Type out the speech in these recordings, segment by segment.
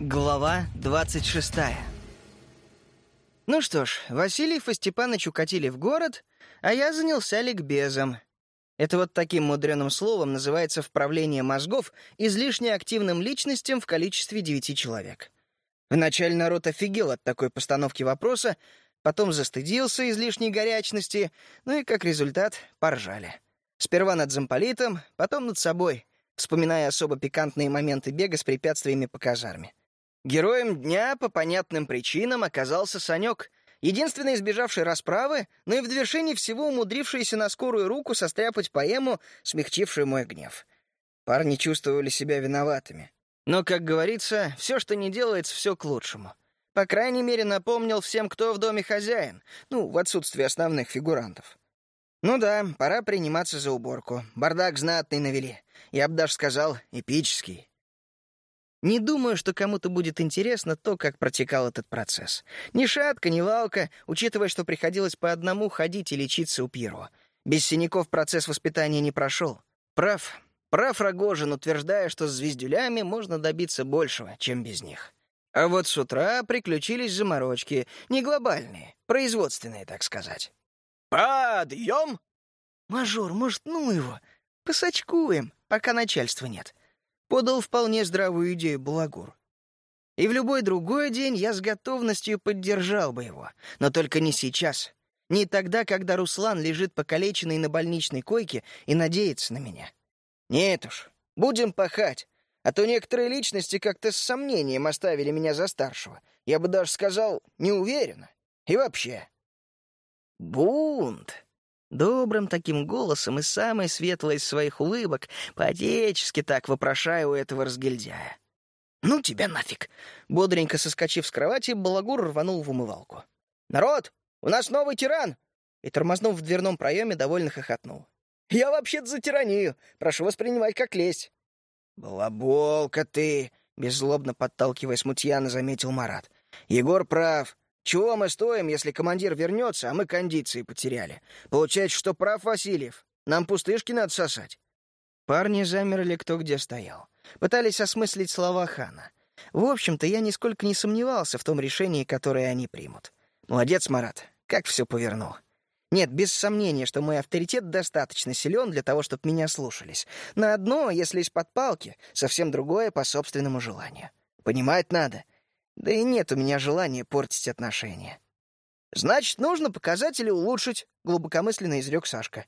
Глава 26 Ну что ж, Васильев и Степаныч укатили в город, а я занялся ликбезом. Это вот таким мудреным словом называется вправление мозгов излишне активным личностям в количестве девяти человек. Вначале народ офигел от такой постановки вопроса, потом застыдился излишней горячности, ну и, как результат, поржали. Сперва над замполитом, потом над собой, вспоминая особо пикантные моменты бега с препятствиями по казарме. Героем дня по понятным причинам оказался Санек, единственный избежавший расправы, но и в довершении всего умудрившийся на скорую руку состряпать поэму, смягчившую мой гнев. Парни чувствовали себя виноватыми. Но, как говорится, все, что не делается, все к лучшему. По крайней мере, напомнил всем, кто в доме хозяин, ну, в отсутствие основных фигурантов. Ну да, пора приниматься за уборку. Бардак знатный навели. Я бы даже сказал, эпический. Не думаю, что кому-то будет интересно то, как протекал этот процесс. Ни шатка, ни валка, учитывая, что приходилось по одному ходить и лечиться у Пьеро. Без синяков процесс воспитания не прошел. Прав. Прав Рогожин, утверждая, что с звездюлями можно добиться большего, чем без них. А вот с утра приключились заморочки, не глобальные, производственные, так сказать. «Подъем!» «Мажор, может, ну его? Посочкуем, пока начальства нет подал вполне здравую идею Балагур. И в любой другой день я с готовностью поддержал бы его, но только не сейчас. Не тогда, когда Руслан лежит покалеченный на больничной койке и надеется на меня. Нет уж, будем пахать, а то некоторые личности как-то с сомнением оставили меня за старшего. Я бы даже сказал, не уверенно. И вообще. Бунт. Добрым таким голосом и самой светлой из своих улыбок, по-отечески так вопрошаю у этого разгильдяя. «Ну тебя нафиг!» Бодренько соскочив с кровати, Балагур рванул в умывалку. «Народ, у нас новый тиран!» И, тормознув в дверном проеме, довольно хохотнул. «Я вообще-то за тиранию. Прошу воспринимать как лесть». «Балаболка ты!» — беззлобно подталкивая смутьяна, заметил Марат. «Егор прав. Чего мы стоим, если командир вернется, а мы кондиции потеряли? Получается, что прав Васильев. Нам пустышки надо сосать». Парни замерли кто где стоял. Пытались осмыслить слова хана. В общем-то, я нисколько не сомневался в том решении, которое они примут. Молодец, Марат, как все повернул. Нет, без сомнения, что мой авторитет достаточно силен для того, чтобы меня слушались. На одно, если из-под палки, совсем другое по собственному желанию. Понимать надо — да и нет у меня желания портить отношения. «Значит, нужно показатели улучшить», — глубокомысленно изрек Сашка.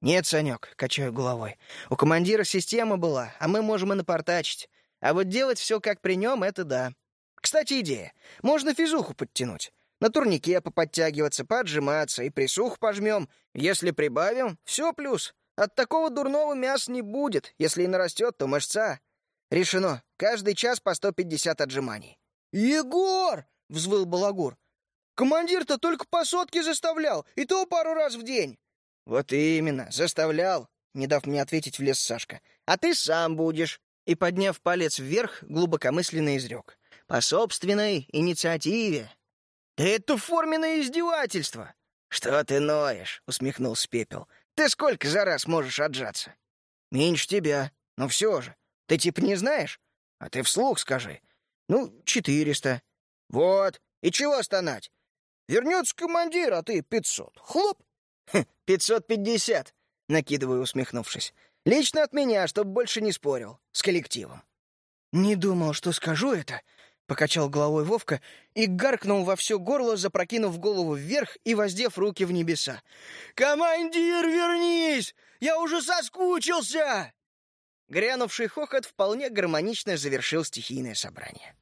«Нет, Санек», — качаю головой. «У командира система была, а мы можем и напортачить. А вот делать все как при нем — это да. Кстати, идея. Можно физуху подтянуть. На турнике поподтягиваться, поджиматься и присух пожмем. Если прибавим, все плюс. От такого дурного мяса не будет. Если и нарастет, то мышца. Решено. Каждый час по 150 отжиманий. «Егор!» — взвыл Балагур. «Командир-то только по сотке заставлял, и то пару раз в день». «Вот именно, заставлял», — не дав мне ответить, влез Сашка. «А ты сам будешь». И, подняв палец вверх, глубокомысленно изрек. «По собственной инициативе». «Да это форменное издевательство!» «Что ты ноешь?» — усмехнулся Пепел. «Ты сколько за раз можешь отжаться?» «Меньше тебя. Но все же. Ты типа не знаешь? А ты вслух скажи. Ну, четыреста. Вот. И чего стонать? Вернется командир, а ты пятьсот. Хлоп. Пятьсот пятьдесят, накидываю, усмехнувшись. Лично от меня, чтоб больше не спорил. С коллективом. Не думал, что скажу это, покачал головой Вовка и гаркнул во все горло, запрокинув голову вверх и воздев руки в небеса. «Командир, вернись! Я уже соскучился!» Грянувший хохот вполне гармонично завершил стихийное собрание.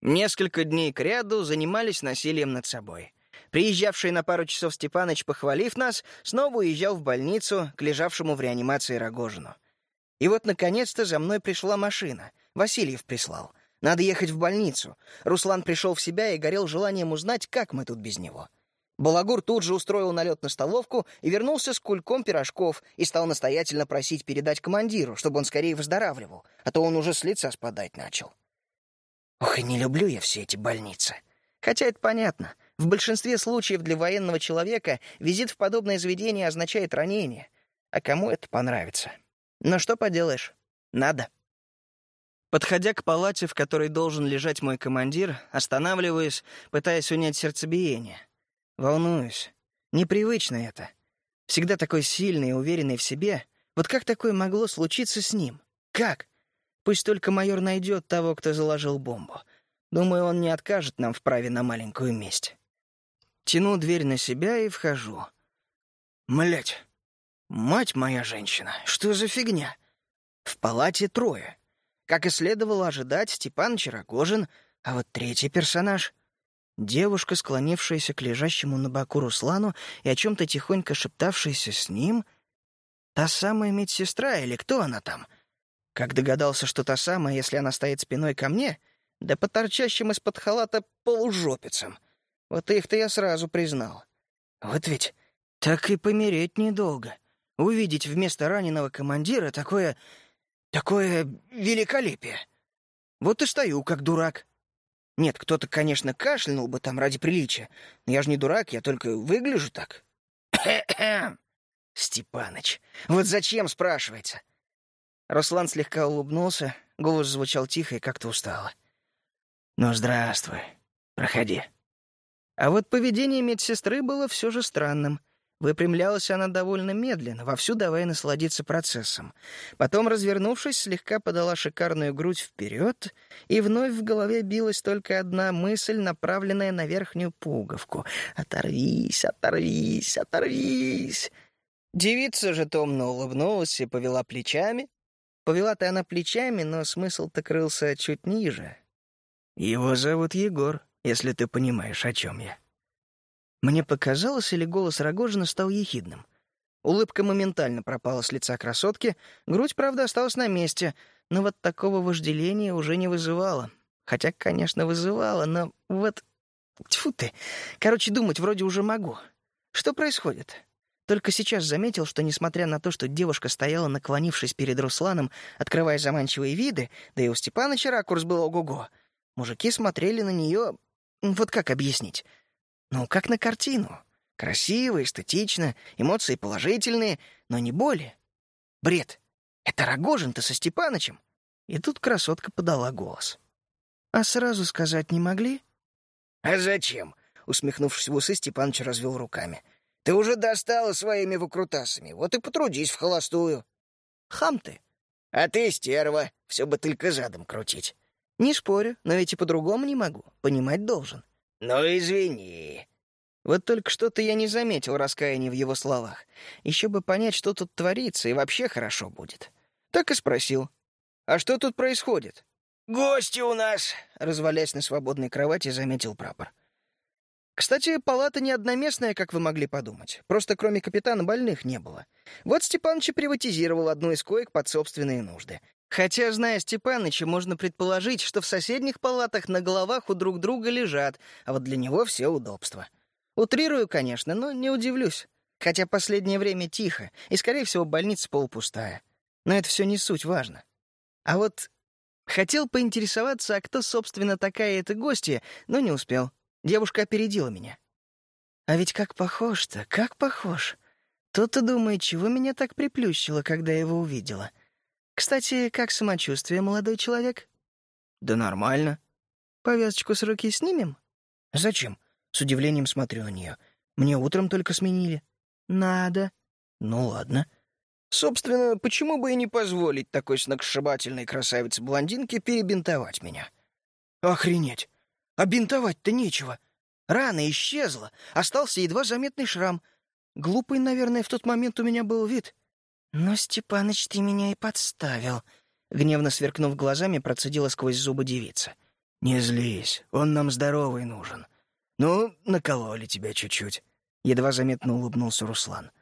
Несколько дней кряду занимались насилием над собой. Приезжавший на пару часов Степаныч, похвалив нас, снова уезжал в больницу к лежавшему в реанимации Рогожину. И вот, наконец-то, за мной пришла машина. Васильев прислал. Надо ехать в больницу. Руслан пришел в себя и горел желанием узнать, как мы тут без него. Балагур тут же устроил налет на столовку и вернулся с кульком пирожков и стал настоятельно просить передать командиру, чтобы он скорее выздоравливал, а то он уже с лица спадать начал. Ох, и не люблю я все эти больницы. Хотя это понятно. В большинстве случаев для военного человека визит в подобное заведение означает ранение. А кому это понравится? Но что поделаешь? Надо. Подходя к палате, в которой должен лежать мой командир, останавливаюсь, пытаясь унять сердцебиение. Волнуюсь. Непривычно это. Всегда такой сильный и уверенный в себе. Вот как такое могло случиться с ним? Как? Пусть только майор найдет того, кто заложил бомбу. Думаю, он не откажет нам в праве на маленькую месть. Тяну дверь на себя и вхожу. Млять, мать моя женщина, что за фигня? В палате трое. Как и следовало ожидать, Степан Рогожин, а вот третий персонаж — девушка, склонившаяся к лежащему на боку Руслану и о чем-то тихонько шептавшаяся с ним — та самая медсестра или кто она там? Как догадался, что та самая, если она стоит спиной ко мне, да по торчащим из-под халата полужопицам. Вот их-то я сразу признал. Вот ведь так и помереть недолго. Увидеть вместо раненого командира такое Такое великолепие. Вот и стою, как дурак. Нет, кто-то, конечно, кашлянул бы там ради приличия, но я же не дурак, я только выгляжу так. Степаныч, вот зачем, спрашивается? Руслан слегка улыбнулся, голос звучал тихо и как-то устало. «Ну, здравствуй. Проходи». А вот поведение медсестры было все же странным. Выпрямлялась она довольно медленно, вовсю давая насладиться процессом. Потом, развернувшись, слегка подала шикарную грудь вперед, и вновь в голове билась только одна мысль, направленная на верхнюю пуговку. «Оторвись, оторвись, оторвись!» Девица же томно улыбнулась и повела плечами. Повела-то она плечами, но смысл-то крылся чуть ниже. «Его зовут Егор, если ты понимаешь, о чем я». Мне показалось, или голос Рогожина стал ехидным. Улыбка моментально пропала с лица красотки, грудь, правда, осталась на месте, но вот такого вожделения уже не вызывала. Хотя, конечно, вызывала, но вот... Тьфу ты. Короче, думать вроде уже могу. Что происходит? Только сейчас заметил, что, несмотря на то, что девушка стояла, наклонившись перед Русланом, открывая заманчивые виды, да и у Степаныча ракурс был ого-го, мужики смотрели на нее... Вот как объяснить? Ну, как на картину. Красиво, эстетично, эмоции положительные, но не более. Бред. Это Рогожин-то со Степанычем. И тут красотка подала голос. А сразу сказать не могли? А зачем? Усмехнувшись в усы, Степаныч развел руками. Ты уже достала своими выкрутасами, вот и потрудись в холостую. Хам ты. А ты стерва, все бы только задом крутить. Не спорю, но ведь и по-другому не могу, понимать должен. «Ну, извини». Вот только что-то я не заметил раскаяния в его словах. Еще бы понять, что тут творится, и вообще хорошо будет. Так и спросил. «А что тут происходит?» «Гости у нас», — развалясь на свободной кровати, заметил прапор. Кстати, палата не одноместная, как вы могли подумать. Просто кроме капитана больных не было. Вот Степаныч приватизировал одну из коек под собственные нужды. Хотя, зная Степаныча, можно предположить, что в соседних палатах на головах у друг друга лежат, а вот для него все удобства. Утрирую, конечно, но не удивлюсь. Хотя последнее время тихо, и, скорее всего, больница полупустая. Но это все не суть важно. А вот хотел поинтересоваться, а кто, собственно, такая эта гостья, но не успел. Девушка опередила меня. А ведь как похож-то, как похож. Тот-то думает, чего меня так приплющило, когда его увидела. Кстати, как самочувствие, молодой человек? Да нормально. Повязочку с руки снимем? Зачем? С удивлением смотрю на нее. Мне утром только сменили. Надо. Ну ладно. Собственно, почему бы и не позволить такой сногсшибательной красавице-блондинке перебинтовать меня? Охренеть! А бинтовать-то нечего. Рана исчезла, остался едва заметный шрам. Глупый, наверное, в тот момент у меня был вид. «Но, Степаныч, ты меня и подставил», — гневно сверкнув глазами, процедила сквозь зубы девица. «Не злись, он нам здоровый нужен. Ну, накололи тебя чуть-чуть», — едва заметно улыбнулся Руслан.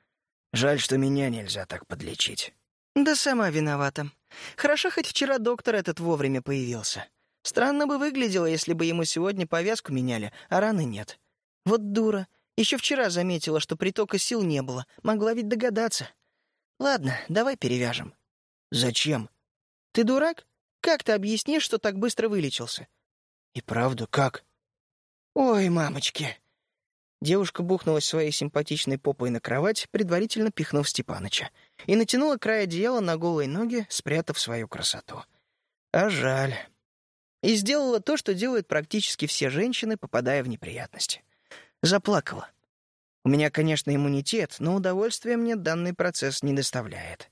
«Жаль, что меня нельзя так подлечить». «Да сама виновата. Хорошо, хоть вчера доктор этот вовремя появился. Странно бы выглядело, если бы ему сегодня повязку меняли, а раны нет. Вот дура. Еще вчера заметила, что притока сил не было. Могла ведь догадаться. Ладно, давай перевяжем. Зачем? Ты дурак? Как ты объяснишь, что так быстро вылечился? И правда, как? Ой, мамочки. Девушка бухнулась своей симпатичной попой на кровать, предварительно пихнув Степаныча, и натянула край одеяла на голые ноги, спрятав свою красоту. А жаль. И сделала то, что делают практически все женщины, попадая в неприятности. Заплакала. У меня, конечно, иммунитет, но удовольствия мне данный процесс не доставляет.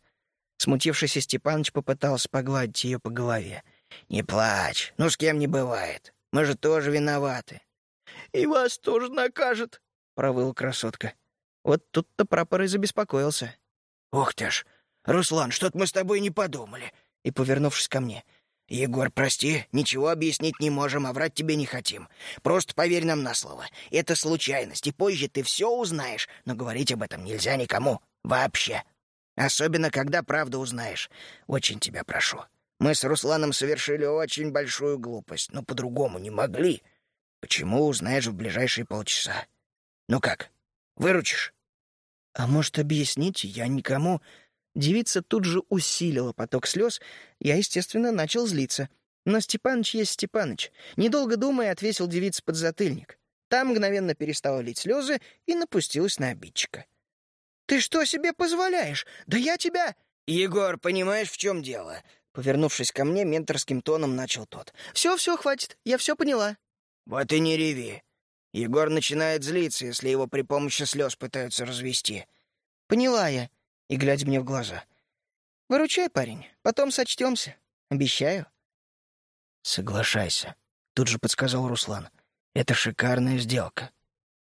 Смутившийся Степаныч попытался погладить ее по голове. «Не плачь, ну с кем не бывает. Мы же тоже виноваты». «И вас тоже накажет», — провыла красотка. Вот тут-то прапор и забеспокоился. «Ух ты ж! Руслан, что-то мы с тобой не подумали!» И, повернувшись ко мне, «Егор, прости, ничего объяснить не можем, а врать тебе не хотим. Просто поверь нам на слово. Это случайность, и позже ты все узнаешь, но говорить об этом нельзя никому. Вообще. Особенно, когда правду узнаешь. Очень тебя прошу. Мы с Русланом совершили очень большую глупость, но по-другому не могли. Почему, узнаешь в ближайшие полчаса. Ну как, выручишь?» «А может, объясните? Я никому...» Девица тут же усилила поток слез, я, естественно, начал злиться. Но Степаныч есть Степаныч. Недолго думая, отвесил девице подзатыльник. Та мгновенно перестала лить слезы и напустилась на обидчика. «Ты что себе позволяешь? Да я тебя...» «Егор, понимаешь, в чем дело?» Повернувшись ко мне, менторским тоном начал тот. «Все-все, хватит, я все поняла». «Вот и не реви. Егор начинает злиться, если его при помощи слез пытаются развести». «Поняла я и глядя мне в глаза. «Выручай, парень, потом сочтемся. Обещаю». «Соглашайся», — тут же подсказал Руслан. «Это шикарная сделка».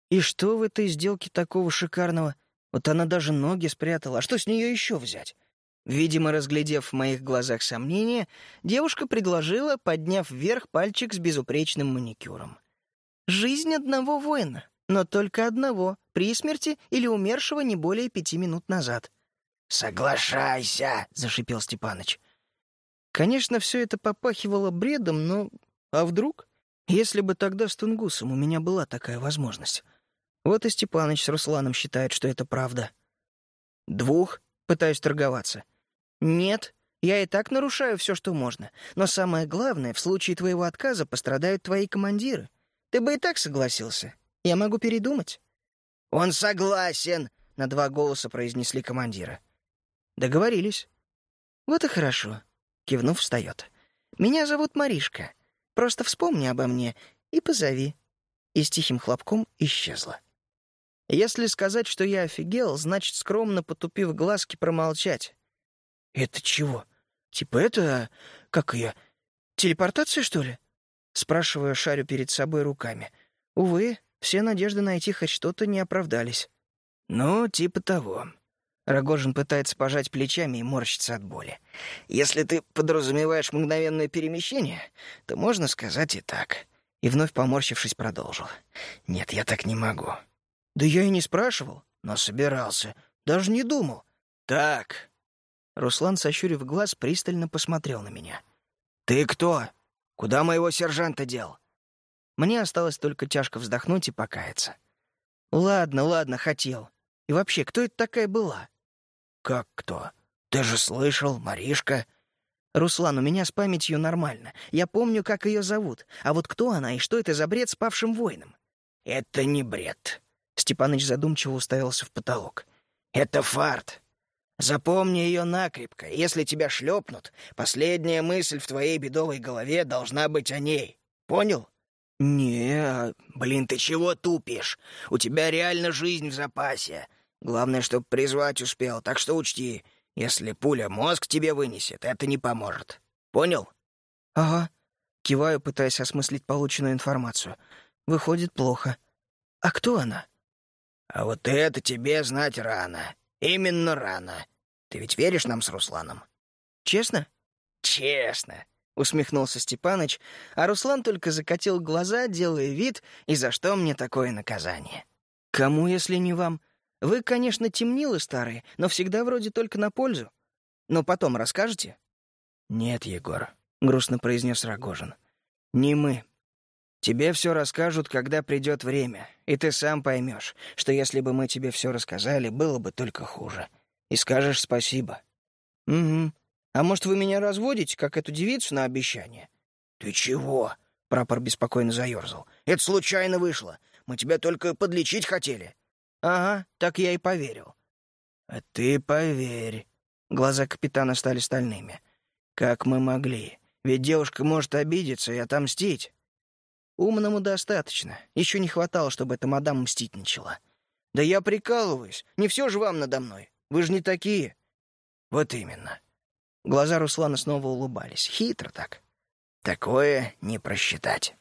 «И что в этой сделке такого шикарного? Вот она даже ноги спрятала. А что с нее еще взять?» Видимо, разглядев в моих глазах сомнения, девушка предложила, подняв вверх пальчик с безупречным маникюром. «Жизнь одного воина, но только одного, при смерти или умершего не более пяти минут назад. «Соглашайся!» — зашипел Степаныч. Конечно, все это попахивало бредом, но... А вдруг? Если бы тогда с Тунгусом у меня была такая возможность. Вот и Степаныч с Русланом считает, что это правда. Двух пытаюсь торговаться. Нет, я и так нарушаю все, что можно. Но самое главное, в случае твоего отказа пострадают твои командиры. Ты бы и так согласился. Я могу передумать. «Он согласен!» — на два голоса произнесли командира. Договорились. Вот и хорошо. Кивнув, встает. Меня зовут Маришка. Просто вспомни обо мне и позови. И с тихим хлопком исчезла. Если сказать, что я офигел, значит, скромно потупив глазки, промолчать. «Это чего? Типа это... как я? Телепортация, что ли?» Спрашиваю, шарю перед собой руками. Увы, все надежды найти хоть что-то не оправдались. «Ну, типа того. Рогожин пытается пожать плечами и морщится от боли. «Если ты подразумеваешь мгновенное перемещение, то можно сказать и так». И вновь поморщившись, продолжил. «Нет, я так не могу». «Да я и не спрашивал, но собирался. Даже не думал». «Так». Руслан, сощурив глаз, пристально посмотрел на меня. «Ты кто? Куда моего сержанта дел?» Мне осталось только тяжко вздохнуть и покаяться. «Ладно, ладно, хотел. И вообще, кто это такая была?» «Как кто? Ты же слышал, Маришка?» «Руслан, у меня с памятью нормально. Я помню, как ее зовут. А вот кто она и что это за бред с павшим воином?» «Это не бред», — Степаныч задумчиво уставился в потолок. «Это фарт. Запомни ее накрепко. Если тебя шлепнут, последняя мысль в твоей бедовой голове должна быть о ней. Понял?» «Не, блин, ты чего тупишь? У тебя реально жизнь в запасе. Главное, чтоб призвать успел, так что учти, если пуля мозг тебе вынесет, это не поможет. Понял? Ага. Киваю, пытаясь осмыслить полученную информацию. Выходит, плохо. А кто она? А вот это тебе знать рано. Именно рано. Ты ведь веришь нам с Русланом? Честно? Честно. Усмехнулся Степаныч, а Руслан только закатил глаза, делая вид, и за что мне такое наказание. Кому, если не вам? — вы, конечно, темнилы старые, но всегда вроде только на пользу. Но потом расскажете?» «Нет, Егор», — грустно произнес Рогожин. «Не мы. Тебе все расскажут, когда придет время, и ты сам поймешь, что если бы мы тебе все рассказали, было бы только хуже. И скажешь спасибо». «Угу. А может, вы меня разводите, как эту девицу на обещание?» «Ты чего?» — прапор беспокойно заерзал. «Это случайно вышло. Мы тебя только подлечить хотели». «Ага, так я и поверил». «А ты поверь». Глаза капитана стали стальными. «Как мы могли? Ведь девушка может обидеться и отомстить. Умному достаточно. Еще не хватало, чтобы эта мадам мстить начала. Да я прикалываюсь. Не все же вам надо мной. Вы же не такие. Вот именно. Глаза Руслана снова улыбались. Хитро так. Такое не просчитать.